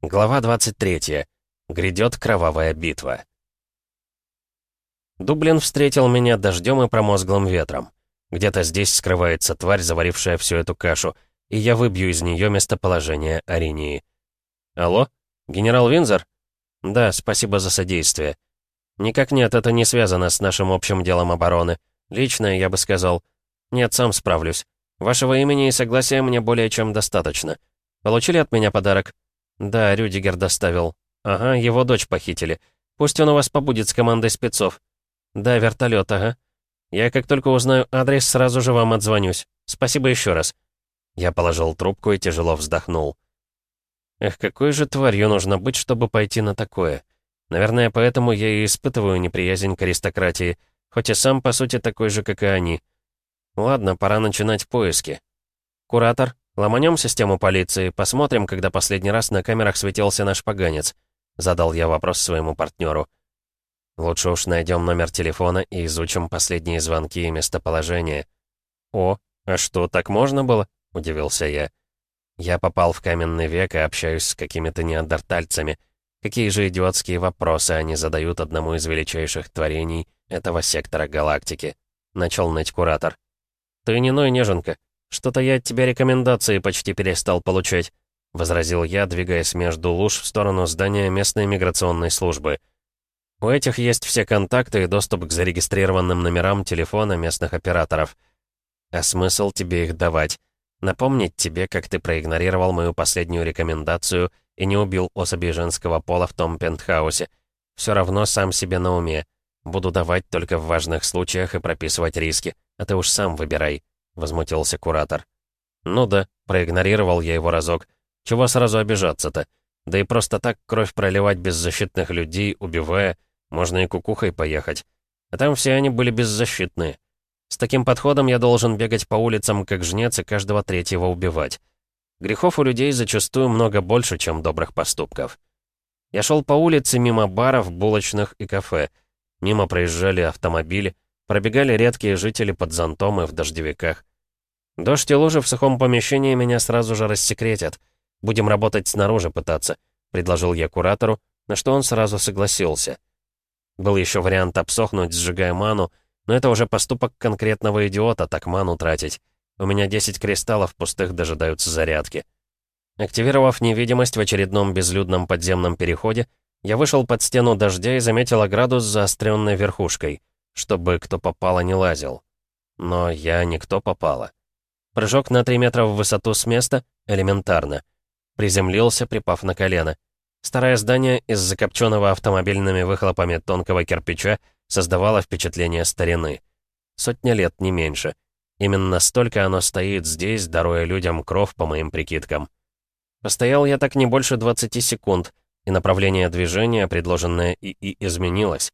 Глава 23. Грядет кровавая битва. Дублин встретил меня дождем и промозглым ветром. Где-то здесь скрывается тварь, заварившая всю эту кашу, и я выбью из нее местоположение Аринии. Алло? Генерал Винзор? Да, спасибо за содействие. Никак нет, это не связано с нашим общим делом обороны. Личное, я бы сказал. Нет, сам справлюсь. Вашего имени и согласия мне более чем достаточно. Получили от меня подарок? «Да, Рюдигер доставил. Ага, его дочь похитили. Пусть он у вас побудет с командой спецов. Да, вертолет, ага. Я как только узнаю адрес, сразу же вам отзвонюсь. Спасибо еще раз». Я положил трубку и тяжело вздохнул. Эх, какой же тварью нужно быть, чтобы пойти на такое? Наверное, поэтому я и испытываю неприязнь к аристократии, хоть и сам, по сути, такой же, как и они. Ладно, пора начинать поиски. «Куратор, «Ломанем систему полиции, посмотрим, когда последний раз на камерах светился наш поганец», задал я вопрос своему партнеру. «Лучше уж найдем номер телефона и изучим последние звонки и местоположение». «О, а что, так можно было?» — удивился я. «Я попал в каменный век и общаюсь с какими-то неандертальцами. Какие же идиотские вопросы они задают одному из величайших творений этого сектора галактики?» — начал ныть куратор. «Ты не ной, неженка. «Что-то я от тебя рекомендации почти перестал получать», — возразил я, двигаясь между луж в сторону здания местной миграционной службы. «У этих есть все контакты и доступ к зарегистрированным номерам телефона местных операторов. А смысл тебе их давать? Напомнить тебе, как ты проигнорировал мою последнюю рекомендацию и не убил особи женского пола в том пентхаусе. Все равно сам себе на уме. Буду давать только в важных случаях и прописывать риски, а ты уж сам выбирай» возмутился куратор. «Ну да, проигнорировал я его разок. Чего сразу обижаться-то? Да и просто так кровь проливать беззащитных людей, убивая, можно и кукухой поехать. А там все они были беззащитные. С таким подходом я должен бегать по улицам как жнец и каждого третьего убивать. Грехов у людей зачастую много больше, чем добрых поступков. Я шел по улице мимо баров, булочных и кафе. Мимо проезжали автомобили, пробегали редкие жители под зонтом и в дождевиках. Дождь и лужи в сухом помещении меня сразу же рассекретят. Будем работать снаружи пытаться», — предложил я куратору, на что он сразу согласился. Был еще вариант обсохнуть, сжигая ману, но это уже поступок конкретного идиота, так ману тратить. У меня 10 кристаллов пустых дожидаются зарядки. Активировав невидимость в очередном безлюдном подземном переходе, я вышел под стену дождя и заметил ограду с заостренной верхушкой, чтобы кто попало не лазил. Но я никто попало. Прыжок на 3 метра в высоту с места — элементарно. Приземлился, припав на колено. Старое здание из закопченного автомобильными выхлопами тонкого кирпича создавало впечатление старины. Сотня лет, не меньше. Именно столько оно стоит здесь, даруя людям кров, по моим прикидкам. Постоял я так не больше 20 секунд, и направление движения, предложенное ИИ, изменилось.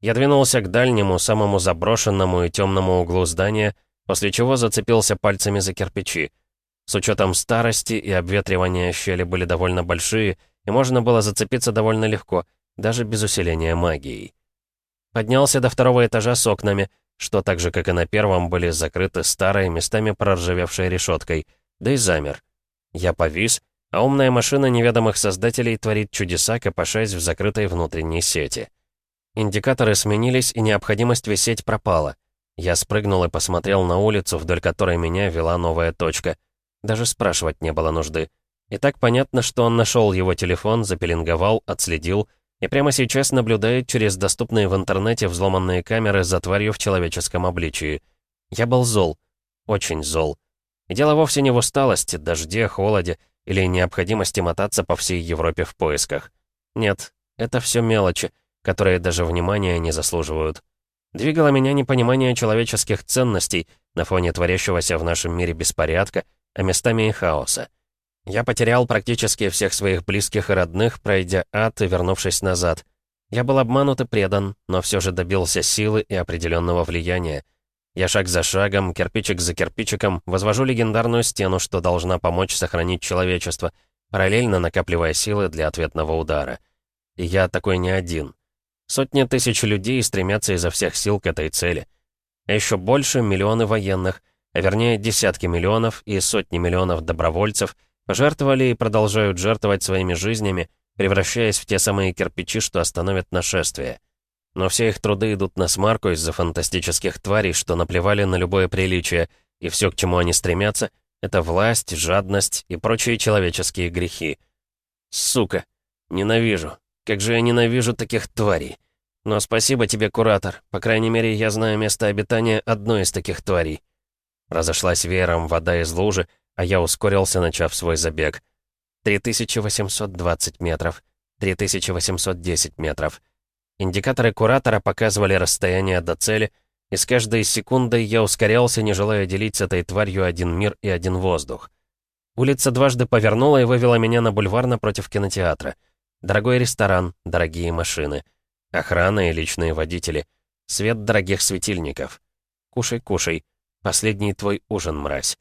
Я двинулся к дальнему, самому заброшенному и темному углу здания — после чего зацепился пальцами за кирпичи. С учетом старости и обветривания щели были довольно большие, и можно было зацепиться довольно легко, даже без усиления магией. Поднялся до второго этажа с окнами, что так же, как и на первом, были закрыты старой, местами проржавевшей решеткой, да и замер. Я повис, а умная машина неведомых создателей творит чудеса, копошась в закрытой внутренней сети. Индикаторы сменились, и необходимость висеть пропала. Я спрыгнул и посмотрел на улицу, вдоль которой меня вела новая точка. Даже спрашивать не было нужды. И так понятно, что он нашел его телефон, запеленговал, отследил и прямо сейчас наблюдает через доступные в интернете взломанные камеры за тварью в человеческом обличии. Я был зол. Очень зол. И дело вовсе не в усталости, дожде, холоде или необходимости мотаться по всей Европе в поисках. Нет, это все мелочи, которые даже внимания не заслуживают. Двигало меня непонимание человеческих ценностей на фоне творящегося в нашем мире беспорядка, а местами и хаоса. Я потерял практически всех своих близких и родных, пройдя ад и вернувшись назад. Я был обманут и предан, но все же добился силы и определенного влияния. Я шаг за шагом, кирпичик за кирпичиком, возвожу легендарную стену, что должна помочь сохранить человечество, параллельно накапливая силы для ответного удара. И я такой не один. Сотни тысяч людей стремятся изо всех сил к этой цели. А еще больше миллионы военных, а вернее десятки миллионов и сотни миллионов добровольцев, Пожертвовали и продолжают жертвовать своими жизнями, превращаясь в те самые кирпичи, что остановят нашествие. Но все их труды идут на смарку из-за фантастических тварей, что наплевали на любое приличие, и все, к чему они стремятся, это власть, жадность и прочие человеческие грехи. Сука, ненавижу. Как же я ненавижу таких тварей. Но спасибо тебе, куратор. По крайней мере, я знаю место обитания одной из таких тварей. Разошлась веером вода из лужи, а я ускорился, начав свой забег. 3820 метров. 3810 метров. Индикаторы куратора показывали расстояние до цели, и с каждой секундой я ускорялся, не желая делить с этой тварью один мир и один воздух. Улица дважды повернула и вывела меня на бульвар напротив кинотеатра. Дорогой ресторан, дорогие машины. Охрана и личные водители. Свет дорогих светильников. Кушай, кушай. Последний твой ужин, мразь.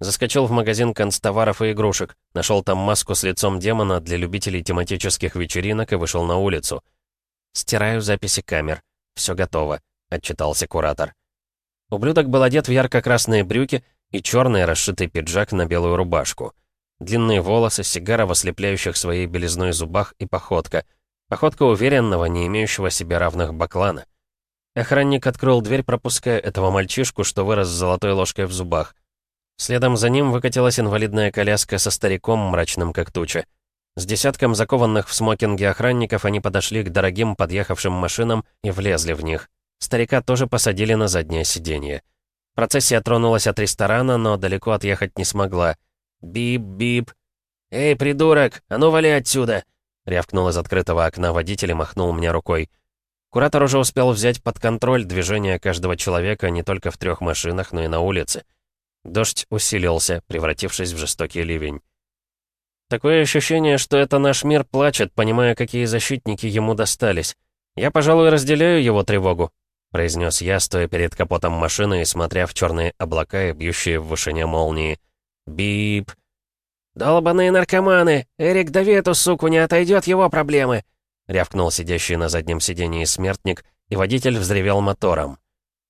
Заскочил в магазин констоваров и игрушек, нашел там маску с лицом демона для любителей тематических вечеринок и вышел на улицу. «Стираю записи камер. Все готово», — отчитался куратор. Ублюдок был одет в ярко-красные брюки и черный расшитый пиджак на белую рубашку. Длинные волосы, сигара в ослепляющих своей белизной зубах и походка. Походка уверенного, не имеющего себе равных баклана. Охранник открыл дверь, пропуская этого мальчишку, что вырос с золотой ложкой в зубах. Следом за ним выкатилась инвалидная коляска со стариком, мрачным как туча. С десятком закованных в смокинге охранников они подошли к дорогим подъехавшим машинам и влезли в них. Старика тоже посадили на заднее сиденье. Процессия тронулась от ресторана, но далеко отъехать не смогла. «Бип-бип!» «Эй, придурок, а ну вали отсюда!» Рявкнул из открытого окна водитель и махнул мне рукой. Куратор уже успел взять под контроль движение каждого человека не только в трех машинах, но и на улице. Дождь усилился, превратившись в жестокий ливень. Такое ощущение, что это наш мир плачет, понимая, какие защитники ему достались. Я, пожалуй, разделяю его тревогу, произнес я, стоя перед капотом машины и смотря в черные облака и бьющие в вышине молнии. Бип. «Долбаные наркоманы! Эрик, дави эту суку, не отойдет его проблемы!» рявкнул сидящий на заднем сидении смертник, и водитель взревел мотором.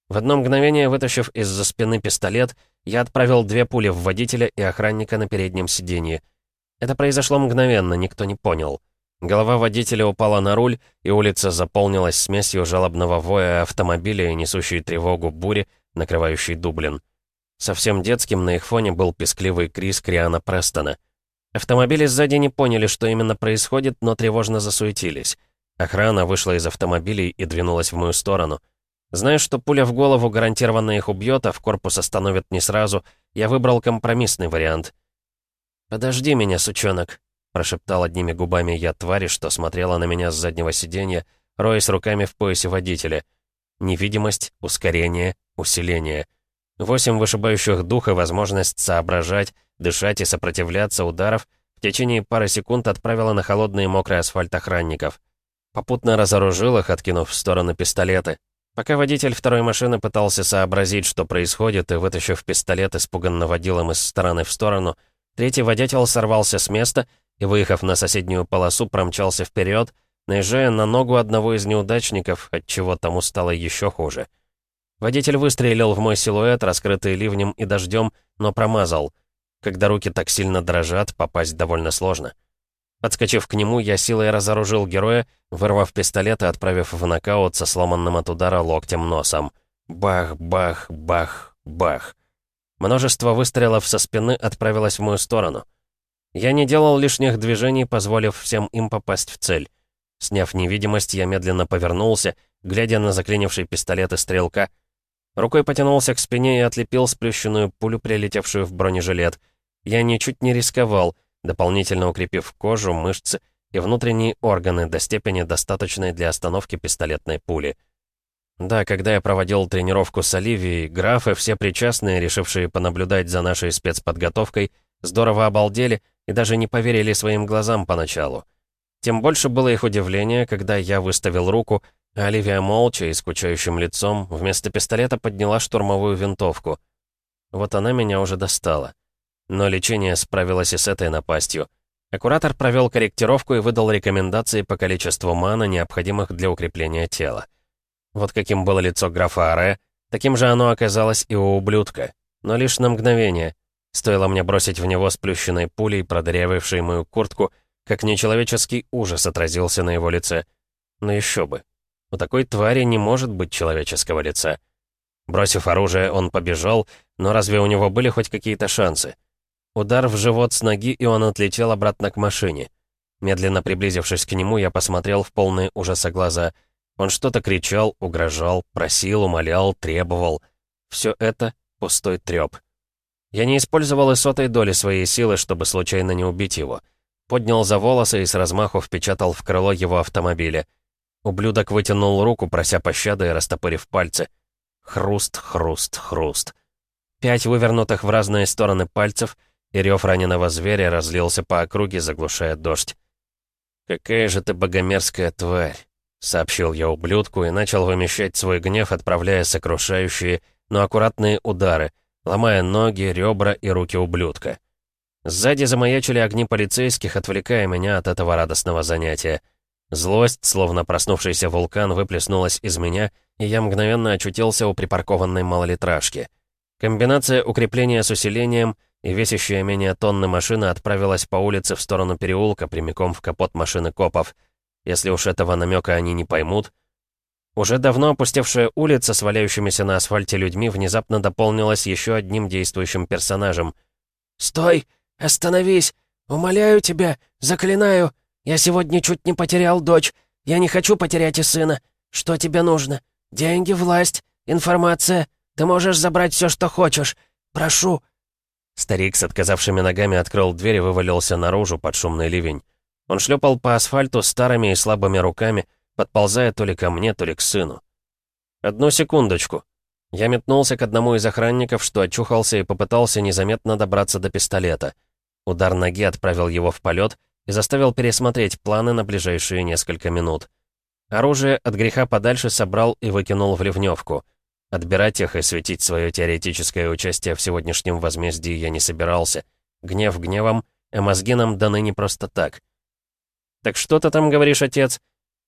В одно мгновение, вытащив из-за спины пистолет, я отправил две пули в водителя и охранника на переднем сиденье. Это произошло мгновенно, никто не понял. Голова водителя упала на руль, и улица заполнилась смесью жалобного воя автомобиля и несущей тревогу бури, накрывающей Дублин. Совсем детским на их фоне был пескливый Крис Криана Престона. Автомобили сзади не поняли, что именно происходит, но тревожно засуетились. Охрана вышла из автомобилей и двинулась в мою сторону. Зная, что пуля в голову гарантированно их убьет, а в корпус остановит не сразу, я выбрал компромиссный вариант. «Подожди меня, сучонок», — прошептал одними губами я твари, что смотрела на меня с заднего сиденья, роясь руками в поясе водителя. Невидимость, ускорение, усиление. Восемь вышибающих духа, возможность соображать, дышать и сопротивляться ударов в течение пары секунд отправила на холодный и мокрый асфальт охранников. Попутно разоружил их, откинув в стороны пистолеты. Пока водитель второй машины пытался сообразить, что происходит, и, вытащив пистолет, испуганно водил им из стороны в сторону, Третий водятел сорвался с места и, выехав на соседнюю полосу, промчался вперед, наезжая на ногу одного из неудачников, отчего тому стало еще хуже. Водитель выстрелил в мой силуэт, раскрытый ливнем и дождем, но промазал. Когда руки так сильно дрожат, попасть довольно сложно. Подскочив к нему, я силой разоружил героя, вырвав пистолет и отправив в нокаут со сломанным от удара локтем носом. Бах, бах, бах, бах. Множество выстрелов со спины отправилось в мою сторону. Я не делал лишних движений, позволив всем им попасть в цель. Сняв невидимость, я медленно повернулся, глядя на заклинивший пистолет и стрелка. Рукой потянулся к спине и отлепил сплющенную пулю, прилетевшую в бронежилет. Я ничуть не рисковал, дополнительно укрепив кожу, мышцы и внутренние органы до степени, достаточной для остановки пистолетной пули. Да, когда я проводил тренировку с Оливией, графы, все причастные, решившие понаблюдать за нашей спецподготовкой, здорово обалдели и даже не поверили своим глазам поначалу. Тем больше было их удивление, когда я выставил руку, Оливия молча и скучающим лицом вместо пистолета подняла штурмовую винтовку. Вот она меня уже достала. Но лечение справилось и с этой напастью. Аккуратор провел корректировку и выдал рекомендации по количеству мана, необходимых для укрепления тела. Вот каким было лицо графа Аре, таким же оно оказалось и у ублюдка. Но лишь на мгновение. Стоило мне бросить в него сплющенной пулей, продырявившей мою куртку, как нечеловеческий ужас отразился на его лице. Но еще бы. У такой твари не может быть человеческого лица. Бросив оружие, он побежал, но разве у него были хоть какие-то шансы? Удар в живот с ноги, и он отлетел обратно к машине. Медленно приблизившись к нему, я посмотрел в полные ужаса глаза. Он что-то кричал, угрожал, просил, умолял, требовал. Все это — пустой треп. Я не использовал и сотой доли своей силы, чтобы случайно не убить его. Поднял за волосы и с размаху впечатал в крыло его автомобиля. Ублюдок вытянул руку, прося пощады и растопырив пальцы. Хруст, хруст, хруст. Пять вывернутых в разные стороны пальцев, и рев раненого зверя разлился по округе, заглушая дождь. «Какая же ты богомерзкая тварь!» — сообщил я ублюдку и начал вымещать свой гнев, отправляя сокрушающие, но аккуратные удары, ломая ноги, ребра и руки ублюдка. Сзади замаячили огни полицейских, отвлекая меня от этого радостного занятия. Злость, словно проснувшийся вулкан, выплеснулась из меня, и я мгновенно очутился у припаркованной малолитражки. Комбинация укрепления с усилением и весящая менее тонны машина отправилась по улице в сторону переулка, прямиком в капот машины копов. Если уж этого намека они не поймут. Уже давно опустевшая улица с валяющимися на асфальте людьми внезапно дополнилась еще одним действующим персонажем. «Стой! Остановись! Умоляю тебя! Заклинаю! Я сегодня чуть не потерял дочь. Я не хочу потерять и сына. Что тебе нужно? Деньги, власть, информация. Ты можешь забрать все, что хочешь. Прошу». Старик с отказавшими ногами открыл дверь и вывалился наружу под шумный ливень. Он шлепал по асфальту старыми и слабыми руками, подползая то ли ко мне, то ли к сыну. «Одну секундочку». Я метнулся к одному из охранников, что очухался и попытался незаметно добраться до пистолета. Удар ноги отправил его в полет, и заставил пересмотреть планы на ближайшие несколько минут. Оружие от греха подальше собрал и выкинул в ливневку. Отбирать их и светить свое теоретическое участие в сегодняшнем возмездии я не собирался. Гнев гневом, а мозги нам даны не просто так. «Так что ты там говоришь, отец?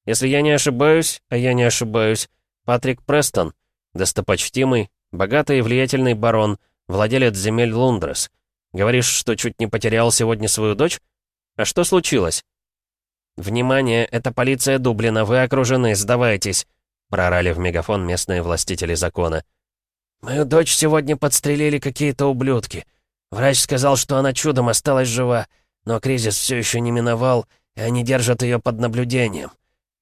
Если я не ошибаюсь, а я не ошибаюсь, Патрик Престон, достопочтимый, богатый и влиятельный барон, владелец земель Лундрес. Говоришь, что чуть не потерял сегодня свою дочь?» А что случилось?» «Внимание, это полиция Дублина, вы окружены, сдавайтесь!» Прорали в мегафон местные властители закона. «Мою дочь сегодня подстрелили какие-то ублюдки. Врач сказал, что она чудом осталась жива, но кризис все еще не миновал, и они держат ее под наблюдением.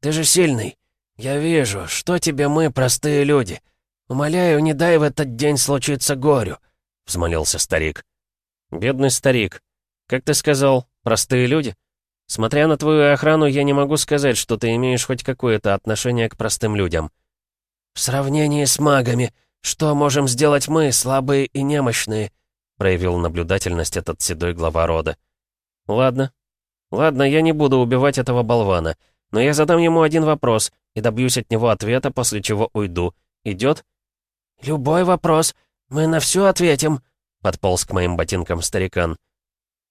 Ты же сильный. Я вижу, что тебе мы, простые люди. Умоляю, не дай в этот день случиться горю», — взмолился старик. «Бедный старик. Как ты сказал, Простые люди? Смотря на твою охрану, я не могу сказать, что ты имеешь хоть какое-то отношение к простым людям. В сравнении с магами, что можем сделать мы, слабые и немощные? Проявил наблюдательность этот седой глава рода. Ладно. Ладно, я не буду убивать этого болвана, но я задам ему один вопрос и добьюсь от него ответа, после чего уйду. Идет? Любой вопрос. Мы на все ответим, подполз к моим ботинкам старикан.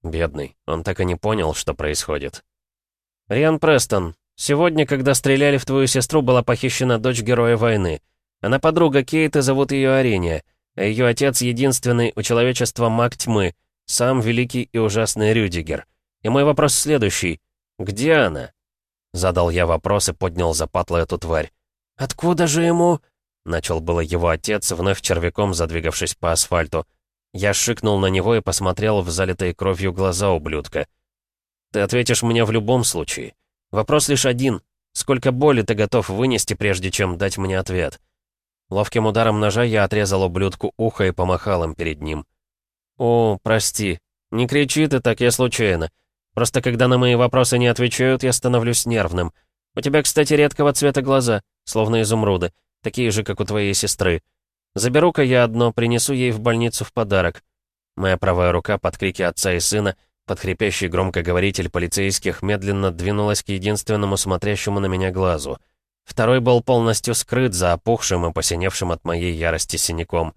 Бедный, он так и не понял, что происходит. «Риан Престон, сегодня, когда стреляли в твою сестру, была похищена дочь героя войны. Она подруга Кейт и зовут ее Ариния, а ее отец — единственный у человечества маг тьмы, сам великий и ужасный Рюдигер. И мой вопрос следующий. Где она?» Задал я вопрос и поднял за эту тварь. «Откуда же ему?» Начал было его отец, вновь червяком задвигавшись по асфальту. Я шикнул на него и посмотрел в залитые кровью глаза ублюдка. «Ты ответишь мне в любом случае. Вопрос лишь один. Сколько боли ты готов вынести, прежде чем дать мне ответ?» Ловким ударом ножа я отрезал ублюдку ухо и помахал им перед ним. «О, прости. Не кричи ты так, я случайно. Просто когда на мои вопросы не отвечают, я становлюсь нервным. У тебя, кстати, редкого цвета глаза, словно изумруды, такие же, как у твоей сестры. Заберу-ка я одно, принесу ей в больницу в подарок. Моя правая рука под крики отца и сына, под хрипящий громкоговоритель полицейских, медленно двинулась к единственному смотрящему на меня глазу. Второй был полностью скрыт за опухшим и посиневшим от моей ярости синяком.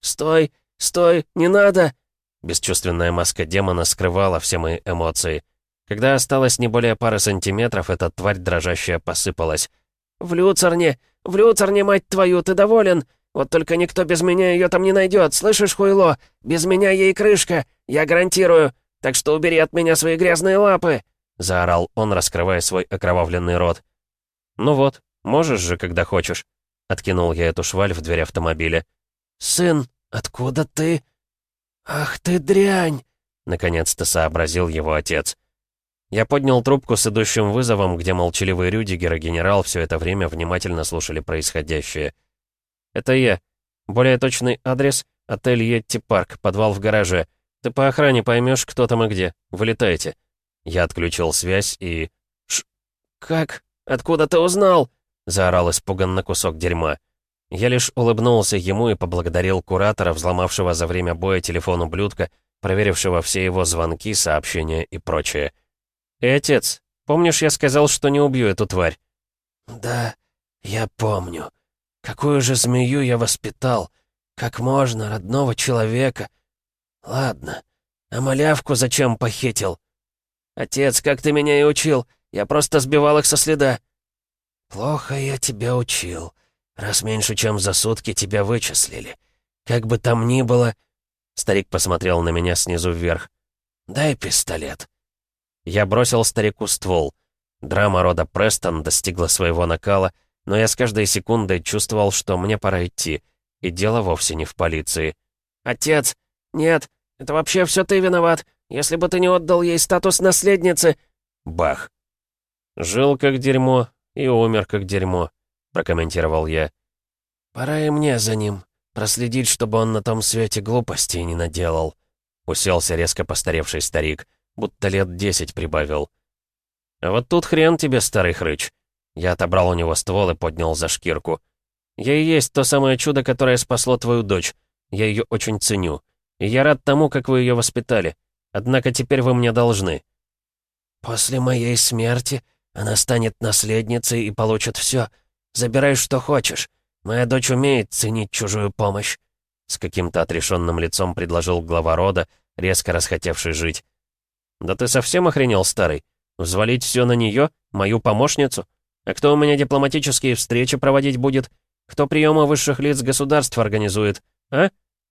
«Стой! Стой! Не надо!» Бесчувственная маска демона скрывала все мои эмоции. Когда осталось не более пары сантиметров, эта тварь дрожащая посыпалась. «В люцерне! В люцерне, мать твою, ты доволен? Вот только никто без меня ее там не найдет, слышишь, хуйло? Без меня ей крышка, я гарантирую. Так что убери от меня свои грязные лапы!» Заорал он, раскрывая свой окровавленный рот. «Ну вот, можешь же, когда хочешь». Откинул я эту шваль в дверь автомобиля. «Сын, откуда ты?» «Ах ты дрянь!» Наконец-то сообразил его отец. Я поднял трубку с идущим вызовом, где молчаливый Рюдигер и генерал все это время внимательно слушали происходящее. «Это я. Более точный адрес — отель Йетти Парк, подвал в гараже. Ты по охране поймешь, кто там и где. Вылетайте». Я отключил связь и... Ш... «Как? Откуда ты узнал?» — заорал испуганно кусок дерьма. Я лишь улыбнулся ему и поблагодарил куратора, взломавшего за время боя телефон ублюдка, проверившего все его звонки, сообщения и прочее. «И отец, помнишь, я сказал, что не убью эту тварь?» «Да, я помню. Какую же змею я воспитал? Как можно, родного человека? Ладно, а малявку зачем похитил? Отец, как ты меня и учил, я просто сбивал их со следа». «Плохо я тебя учил, раз меньше, чем за сутки тебя вычислили. Как бы там ни было...» Старик посмотрел на меня снизу вверх. «Дай пистолет». Я бросил старику ствол. Драма рода Престон достигла своего накала, но я с каждой секундой чувствовал, что мне пора идти. И дело вовсе не в полиции. «Отец! Нет! Это вообще все ты виноват! Если бы ты не отдал ей статус наследницы...» Бах! «Жил как дерьмо и умер как дерьмо», — прокомментировал я. «Пора и мне за ним. Проследить, чтобы он на том свете глупостей не наделал», — уселся резко постаревший старик будто лет десять прибавил. «А вот тут хрен тебе, старый хрыч!» Я отобрал у него ствол и поднял за шкирку. «Я и есть то самое чудо, которое спасло твою дочь. Я ее очень ценю. И я рад тому, как вы ее воспитали. Однако теперь вы мне должны». «После моей смерти она станет наследницей и получит все. Забирай, что хочешь. Моя дочь умеет ценить чужую помощь», — с каким-то отрешенным лицом предложил глава рода, резко расхотевший жить. «Да ты совсем охренел, старый? Взвалить все на нее, мою помощницу? А кто у меня дипломатические встречи проводить будет? Кто приемы высших лиц государств организует? А?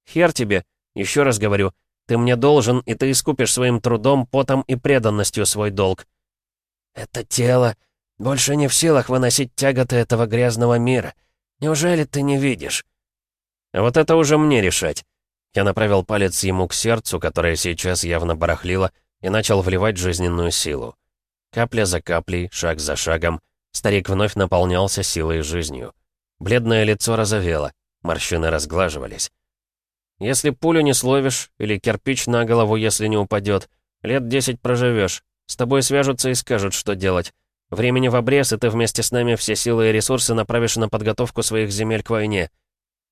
Хер тебе. Еще раз говорю, ты мне должен, и ты искупишь своим трудом, потом и преданностью свой долг». «Это тело больше не в силах выносить тяготы этого грязного мира. Неужели ты не видишь?» «А вот это уже мне решать». Я направил палец ему к сердцу, которое сейчас явно барахлило, и начал вливать жизненную силу. Капля за каплей, шаг за шагом, старик вновь наполнялся силой и жизнью. Бледное лицо розовело, морщины разглаживались. «Если пулю не словишь, или кирпич на голову, если не упадет, лет десять проживешь. С тобой свяжутся и скажут, что делать. Времени в обрез, и ты вместе с нами все силы и ресурсы направишь на подготовку своих земель к войне».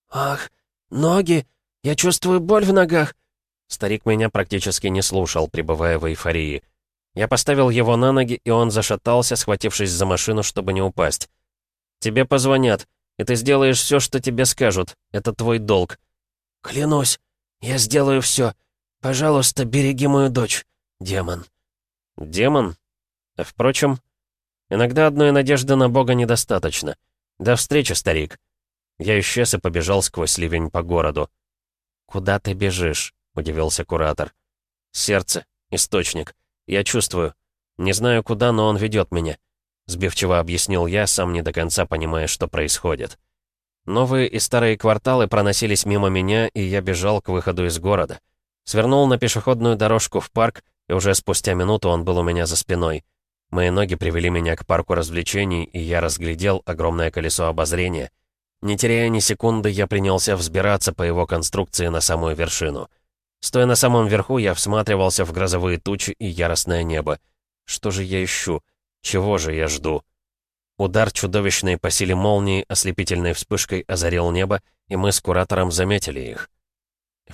«Ах, ноги! Я чувствую боль в ногах!» Старик меня практически не слушал, пребывая в эйфории. Я поставил его на ноги, и он зашатался, схватившись за машину, чтобы не упасть. «Тебе позвонят, и ты сделаешь все, что тебе скажут. Это твой долг». «Клянусь, я сделаю все. Пожалуйста, береги мою дочь, демон». «Демон? Впрочем, иногда одной надежды на Бога недостаточно. До встречи, старик». Я исчез и побежал сквозь ливень по городу. «Куда ты бежишь?» — удивился куратор. «Сердце. Источник. Я чувствую. Не знаю куда, но он ведет меня», — сбивчиво объяснил я, сам не до конца понимая, что происходит. Новые и старые кварталы проносились мимо меня, и я бежал к выходу из города. Свернул на пешеходную дорожку в парк, и уже спустя минуту он был у меня за спиной. Мои ноги привели меня к парку развлечений, и я разглядел огромное колесо обозрения. Не теряя ни секунды, я принялся взбираться по его конструкции на самую вершину — Стоя на самом верху, я всматривался в грозовые тучи и яростное небо. Что же я ищу? Чего же я жду? Удар чудовищной по силе молнии ослепительной вспышкой озарил небо, и мы с куратором заметили их.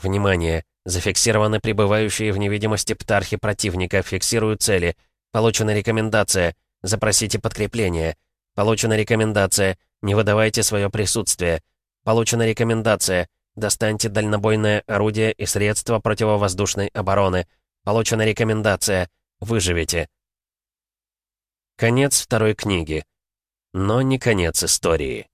Внимание! Зафиксированы пребывающие в невидимости птархи противника, фиксирую цели. Получена рекомендация. Запросите подкрепление. Получена рекомендация. Не выдавайте свое присутствие. Получена рекомендация. Достаньте дальнобойное орудие и средства противовоздушной обороны. Получена рекомендация. Выживете. Конец второй книги. Но не конец истории.